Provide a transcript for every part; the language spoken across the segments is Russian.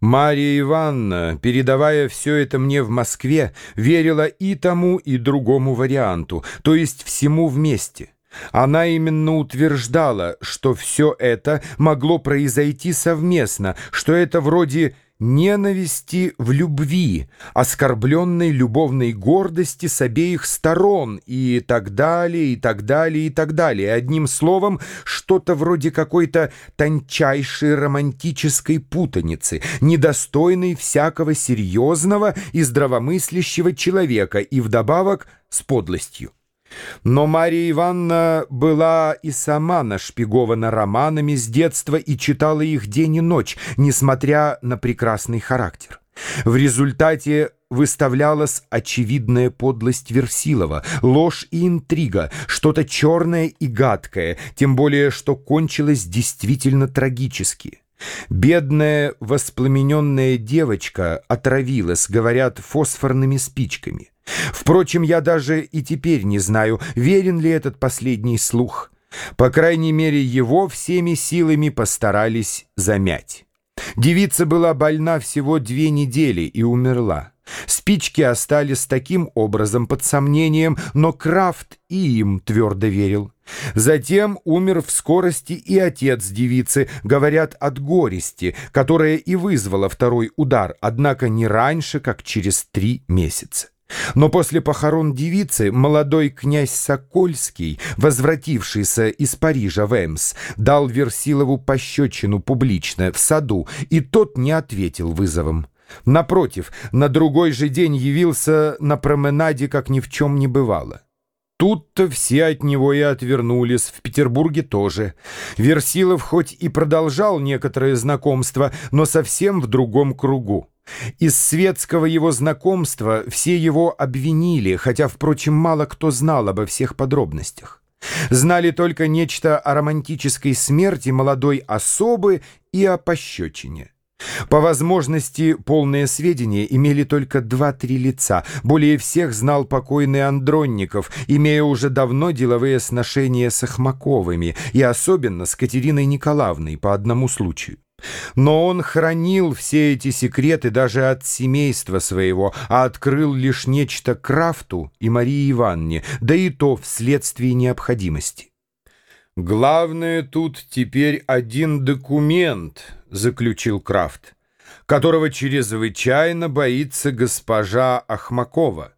Мария Ивановна, передавая все это мне в Москве, верила и тому, и другому варианту, то есть всему вместе. Она именно утверждала, что все это могло произойти совместно, что это вроде ненависти в любви, оскорбленной любовной гордости с обеих сторон и так далее, и так далее, и так далее. Одним словом, что-то вроде какой-то тончайшей романтической путаницы, недостойной всякого серьезного и здравомыслящего человека и вдобавок с подлостью. Но Мария Ивановна была и сама нашпигована романами с детства и читала их день и ночь, несмотря на прекрасный характер. В результате выставлялась очевидная подлость Версилова, ложь и интрига, что-то черное и гадкое, тем более, что кончилось действительно трагически. Бедная воспламененная девочка отравилась, говорят, фосфорными спичками. Впрочем, я даже и теперь не знаю, верен ли этот последний слух. По крайней мере, его всеми силами постарались замять. Девица была больна всего две недели и умерла. Спички остались таким образом под сомнением, но Крафт и им твердо верил. Затем умер в скорости и отец девицы, говорят, от горести, которая и вызвала второй удар, однако не раньше, как через три месяца. Но после похорон девицы молодой князь Сокольский, возвратившийся из Парижа в Эмс, дал Версилову пощечину публично в саду, и тот не ответил вызовом. Напротив, на другой же день явился на променаде, как ни в чем не бывало. Тут-то все от него и отвернулись, в Петербурге тоже. Версилов хоть и продолжал некоторое знакомство, но совсем в другом кругу. Из светского его знакомства все его обвинили, хотя, впрочем, мало кто знал обо всех подробностях. Знали только нечто о романтической смерти молодой особы и о пощечине. По возможности, полные сведения имели только два-три лица. Более всех знал покойный Андронников, имея уже давно деловые сношения с Ахмаковыми и особенно с Катериной Николаевной по одному случаю. Но он хранил все эти секреты даже от семейства своего, а открыл лишь нечто Крафту и Марии Ивановне, да и то вследствие необходимости. «Главное тут теперь один документ», — заключил Крафт, «которого чрезвычайно боится госпожа Ахмакова».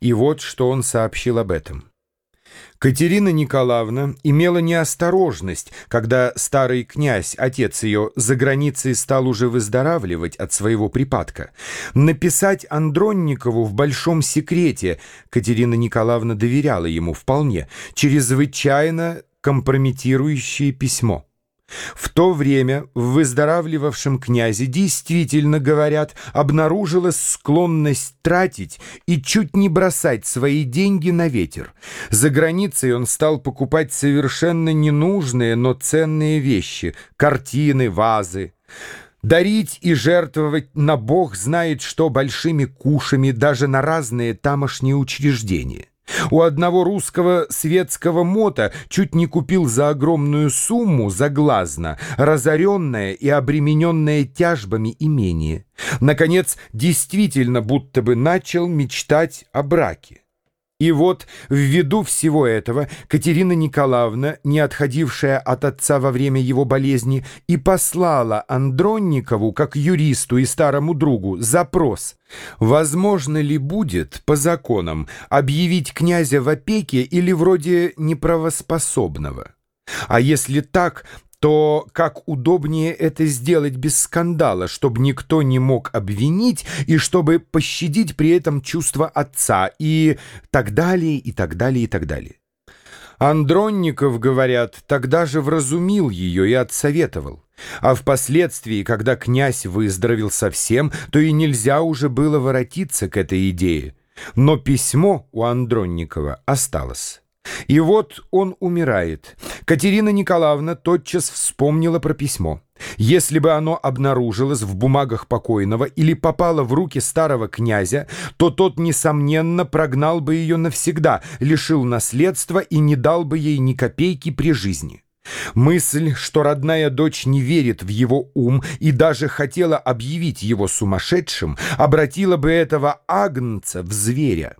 И вот что он сообщил об этом. Катерина Николаевна имела неосторожность, когда старый князь, отец ее, за границей стал уже выздоравливать от своего припадка, написать Андронникову в большом секрете, Катерина Николаевна доверяла ему вполне, чрезвычайно компрометирующее письмо. В то время в выздоравливавшем князе действительно, говорят, обнаружилась склонность тратить и чуть не бросать свои деньги на ветер. За границей он стал покупать совершенно ненужные, но ценные вещи — картины, вазы. Дарить и жертвовать на Бог знает что большими кушами даже на разные тамошние учреждения. У одного русского светского мота чуть не купил за огромную сумму заглазно разоренное и обремененное тяжбами имение. Наконец, действительно будто бы начал мечтать о браке. И вот, ввиду всего этого, Катерина Николаевна, не отходившая от отца во время его болезни, и послала Андронникову, как юристу и старому другу, запрос, возможно ли будет, по законам, объявить князя в опеке или вроде неправоспособного. А если так, то как удобнее это сделать без скандала, чтобы никто не мог обвинить и чтобы пощадить при этом чувство отца и так далее, и так далее, и так далее. Андронников, говорят, тогда же вразумил ее и отсоветовал. А впоследствии, когда князь выздоровел совсем, то и нельзя уже было воротиться к этой идее. Но письмо у Андронникова осталось. И вот он умирает. Катерина Николаевна тотчас вспомнила про письмо. Если бы оно обнаружилось в бумагах покойного или попало в руки старого князя, то тот, несомненно, прогнал бы ее навсегда, лишил наследства и не дал бы ей ни копейки при жизни. Мысль, что родная дочь не верит в его ум и даже хотела объявить его сумасшедшим, обратила бы этого агнца в зверя.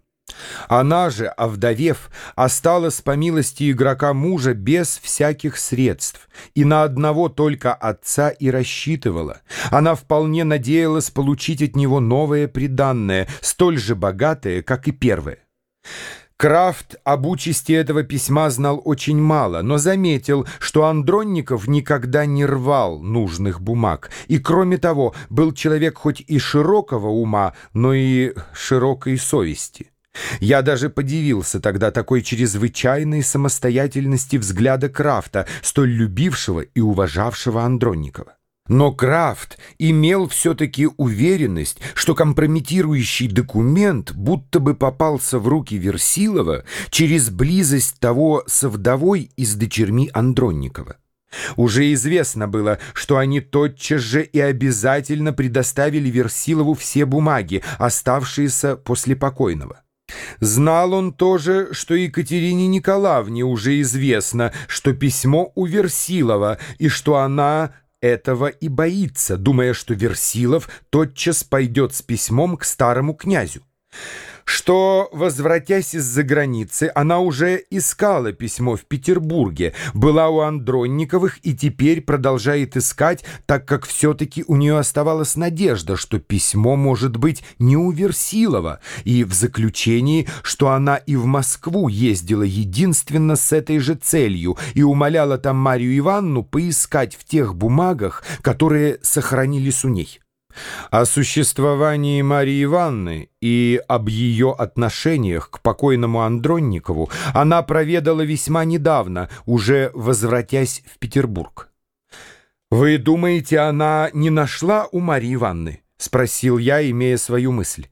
Она же, овдовев, осталась по милости игрока мужа без всяких средств, и на одного только отца и рассчитывала. Она вполне надеялась получить от него новое приданное, столь же богатое, как и первое. Крафт об участи этого письма знал очень мало, но заметил, что Андронников никогда не рвал нужных бумаг, и, кроме того, был человек хоть и широкого ума, но и широкой совести. Я даже подивился тогда такой чрезвычайной самостоятельности взгляда Крафта, столь любившего и уважавшего Андронникова. Но Крафт имел все-таки уверенность, что компрометирующий документ будто бы попался в руки Версилова через близость того со вдовой и с дочерьми Андронникова. Уже известно было, что они тотчас же и обязательно предоставили Версилову все бумаги, оставшиеся после покойного. Знал он тоже, что Екатерине Николаевне уже известно, что письмо у Версилова, и что она этого и боится, думая, что Версилов тотчас пойдет с письмом к старому князю что, возвратясь из-за границы, она уже искала письмо в Петербурге, была у Андронниковых и теперь продолжает искать, так как все-таки у нее оставалась надежда, что письмо может быть не у Версилова, и в заключении, что она и в Москву ездила единственно с этой же целью и умоляла там Марию Ивановну поискать в тех бумагах, которые сохранились у ней. О существовании Марии Ивановны и об ее отношениях к покойному Андронникову она проведала весьма недавно, уже возвратясь в Петербург. «Вы думаете, она не нашла у Марии Ивановны?» — спросил я, имея свою мысль.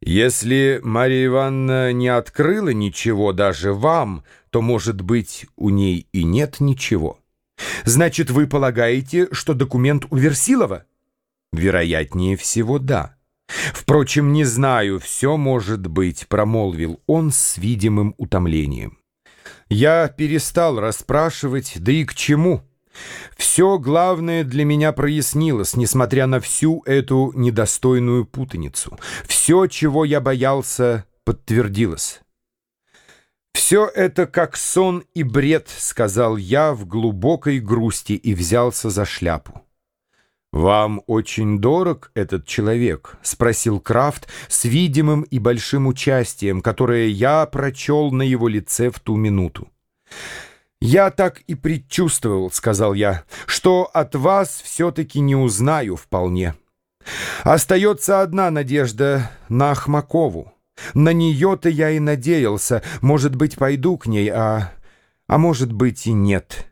«Если Мария Ивановна не открыла ничего даже вам, то, может быть, у ней и нет ничего. Значит, вы полагаете, что документ у Версилова?» Вероятнее всего, да. Впрочем, не знаю, все может быть, промолвил он с видимым утомлением. Я перестал расспрашивать, да и к чему. Все главное для меня прояснилось, несмотря на всю эту недостойную путаницу. Все, чего я боялся, подтвердилось. «Все это как сон и бред», — сказал я в глубокой грусти и взялся за шляпу. «Вам очень дорог этот человек?» — спросил Крафт с видимым и большим участием, которое я прочел на его лице в ту минуту. «Я так и предчувствовал», — сказал я, — «что от вас все-таки не узнаю вполне. Остается одна надежда на Ахмакову. На нее-то я и надеялся. Может быть, пойду к ней, а... а может быть и нет».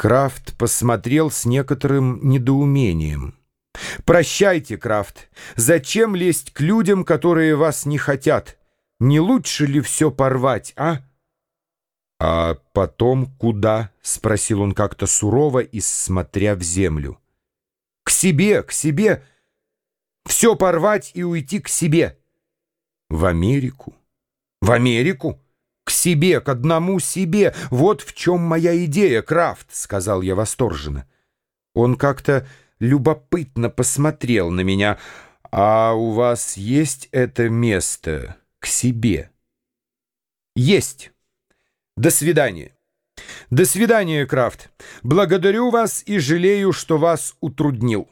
Крафт посмотрел с некоторым недоумением. «Прощайте, Крафт. Зачем лезть к людям, которые вас не хотят? Не лучше ли все порвать, а?» «А потом куда?» — спросил он как-то сурово и смотря в землю. «К себе, к себе. Все порвать и уйти к себе». «В Америку? В Америку?» К себе, к одному себе. Вот в чем моя идея, Крафт, — сказал я восторженно. Он как-то любопытно посмотрел на меня. А у вас есть это место к себе? Есть. До свидания. До свидания, Крафт. Благодарю вас и жалею, что вас утруднил.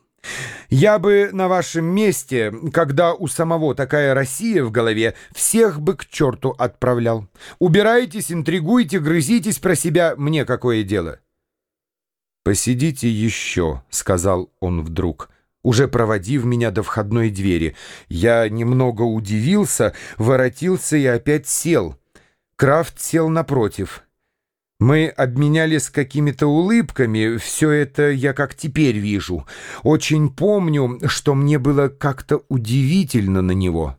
Я бы на вашем месте, когда у самого такая Россия в голове, всех бы к черту отправлял. Убирайтесь, интригуйте, грызитесь про себя, мне какое дело. «Посидите еще», — сказал он вдруг, уже проводив меня до входной двери. Я немного удивился, воротился и опять сел. Крафт сел напротив. Мы обменялись какими-то улыбками, все это я как теперь вижу. Очень помню, что мне было как-то удивительно на него.